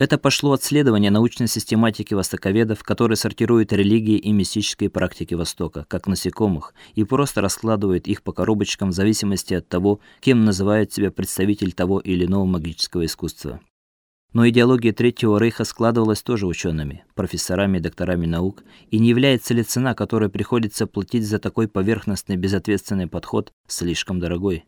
Это пошло от следования научной систематики востоковедов, которые сортируют религии и мистические практики Востока, как насекомых, и просто раскладывают их по коробочкам в зависимости от того, кем называет себя представитель того или иного магического искусства. Но идеология Третьего Рейха складывалась тоже учеными, профессорами и докторами наук, и не является ли цена, которую приходится платить за такой поверхностный безответственный подход, слишком дорогой?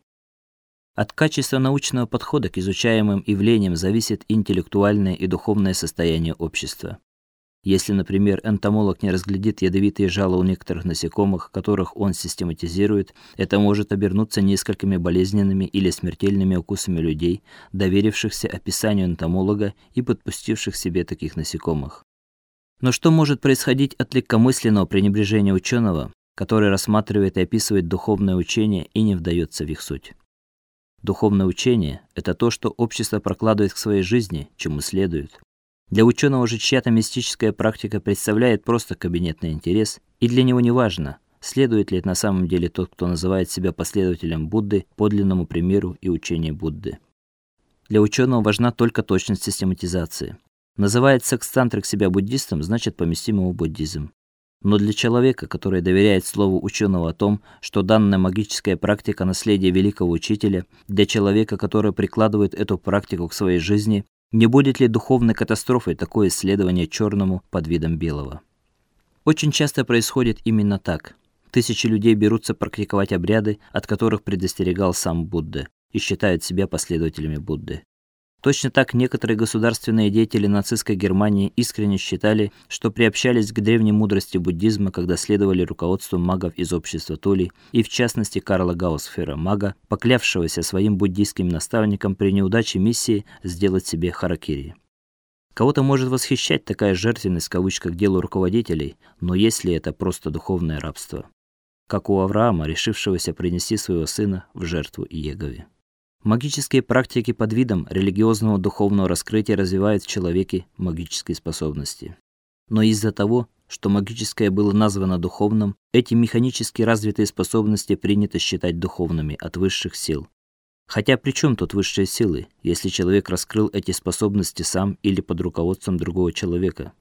От качества научного подхода к изучаемым явлениям зависит интеллектуальное и духовное состояние общества. Если, например, энтомолог не разглядит ядовитые жало у некоторых насекомых, которых он систематизирует, это может обернуться несколькими болезненными или смертельными укусами людей, доверившихся описанию энтомолога и подпустивших себе таких насекомых. Но что может происходить от легкомысленного пренебрежения ученого, который рассматривает и описывает духовное учение и не вдается в их суть? Духовное учение это то, что общество прокладывает к своей жизни, чему следует. Для ученого же чья-то мистическая практика представляет просто кабинетный интерес, и для него не важно, следует ли на самом деле тот, кто называет себя последователем Будды, подлинному примеру и учению Будды. Для ученого важна только точность систематизации. Называет секстантрик себя буддистом, значит поместим его в буддизм. Но для человека, который доверяет слову ученого о том, что данная магическая практика наследие великого учителя, для человека, который прикладывает эту практику к своей жизни, не будет ли духовной катастрофой такое исследование черному под видом белого? Очень часто происходит именно так. Тысячи людей берутся практиковать обряды, от которых предостерегал сам Будда, и считают себя последователями Будды. Точно так некоторые государственные деятели нацистской Германии искренне считали, что приобщались к древней мудрости буддизма, когда следовали руководству магов из общества Тули, и в частности Карла Гаусфера, мага, поклявшегося своим буддийским наставникам при неудаче миссии сделать себе харакири. Кого-то может восхищать такая жертвенность в кавычках делу руководителей, но если это просто духовное рабство, как у Авраама, решившегося принести своего сына в жертву Иегове. Магические практики под видом религиозного духовного раскрытия развивают в человеке магические способности. Но из-за того, что магическое было названо духовным, эти механически развитые способности принято считать духовными от высших сил. Хотя при чем тут высшие силы, если человек раскрыл эти способности сам или под руководством другого человека?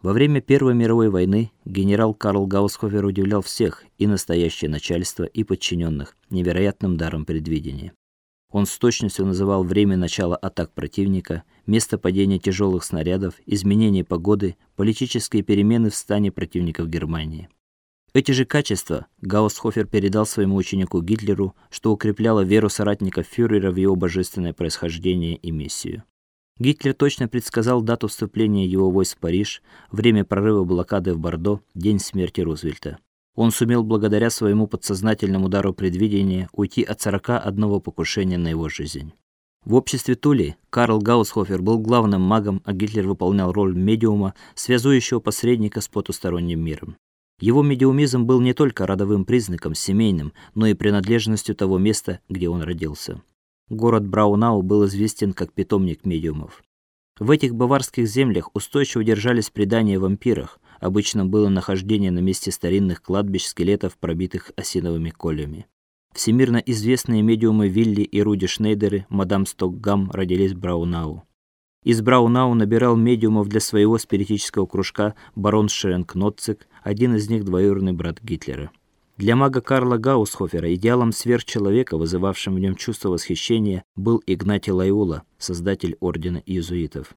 Во время Первой мировой войны генерал Карл Гаусхофер удивлял всех, и настоящее начальство, и подчиненных, невероятным даром предвидения. Он с точностью называл время начала атак противника, место падения тяжелых снарядов, изменение погоды, политические перемены в стане противников Германии. Эти же качества Гаусхофер передал своему ученику Гитлеру, что укрепляло веру соратников фюрера в его божественное происхождение и миссию. Гитлер точно предсказал дату вступления его войск в Париж, время прорыва блокады в Бордо, день смерти Рузвельта. Он сумел благодаря своему подсознательному дару предвидения уйти от 41 покушения на его жизнь. В обществе Тули Карл Гаусхофер был главным магом, а Гитлер выполнял роль медиума, связующего посредника с потусторонним миром. Его медиумизм был не только родовым признаком, семейным, но и принадлежностью того места, где он родился. Город Браунау был известен как питомник медиумов. В этих баварских землях устойчиво держались предания о вампирах, обычно было нахождение на месте старинных кладбищ скелетов, пробитых осиновыми кольями. Всемирно известные медиумы Вилли и Руди Шнейдеры, мадам Стокгам родились в Браунау. Из Браунау набирал медиумов для своего спиритического кружка барон Шеренкнотцик, один из них двоюродный брат Гитлера. Для мага Карла Гаусхофера идеалом сверхчеловека, вызывавшим в нем чувство восхищения, был Игнатий Лайола, создатель ордена иезуитов.